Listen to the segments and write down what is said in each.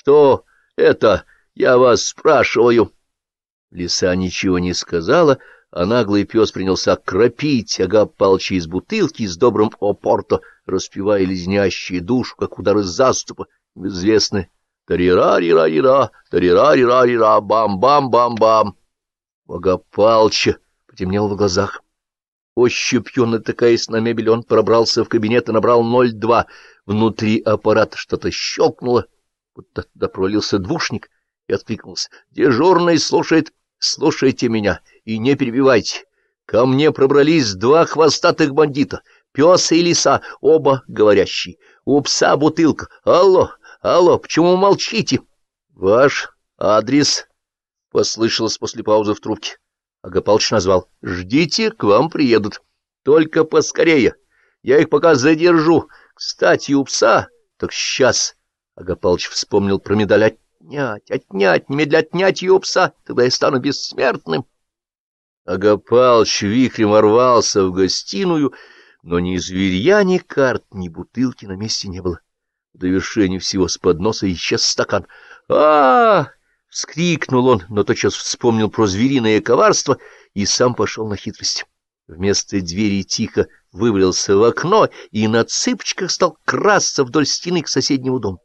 Что это? Я вас спрашиваю. Лиса ничего не сказала, а наглый пес принялся кропить Агап Палча из бутылки с добрым опорто, распевая леденящие душу, как удар из заступа, известны «Тарира-рира-рира, тарира-рира-рира, бам-бам-бам-бам». Агап Палча потемнело в глазах. Ощупью натыкаясь на мебель, он пробрался в кабинет и набрал 02. Внутри аппарата что-то щелкнуло, туда провалился двушник и откликнулся. «Дежурный слушает, слушайте меня и не перебивайте. Ко мне пробрались два хвостатых бандита, пес и лиса, оба говорящие. У пса бутылка. Алло, алло, почему молчите?» «Ваш адрес?» — послышалось после паузы в трубке. Агапалыч назвал. — Ждите, к вам приедут. Только поскорее. Я их пока задержу. Кстати, у пса... Так сейчас... Агапалыч вспомнил про медаль. Отнять, отнять, немедля отнять ее пса. Тогда я стану бессмертным. Агапалыч вихрем ворвался в гостиную, но ни зверья, ни карт, ни бутылки на месте не было. В довершении всего с подноса исчез стакан. а, -а, -а Вскрикнул он, но тотчас вспомнил про звериное коварство и сам пошел на хитрость. Вместо двери тихо вывалился в окно и на цыпочках стал красться вдоль стены к соседнему дому.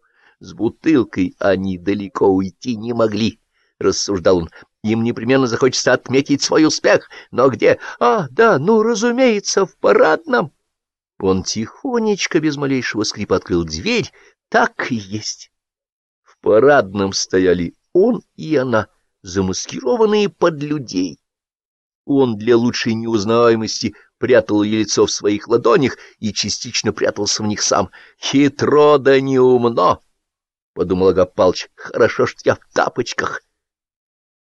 С бутылкой они далеко уйти не могли, — рассуждал он. Им непременно захочется отметить свой успех. Но где? А, да, ну, разумеется, в парадном. Он тихонечко, без малейшего скрипа, открыл дверь. Так и есть. В парадном стояли он и она, замаскированные под людей. Он для лучшей неузнаваемости прятал ее лицо в своих ладонях и частично прятался в них сам. «Хитро да неумно!» — подумал Агапалыч. «Хорошо, что я в тапочках,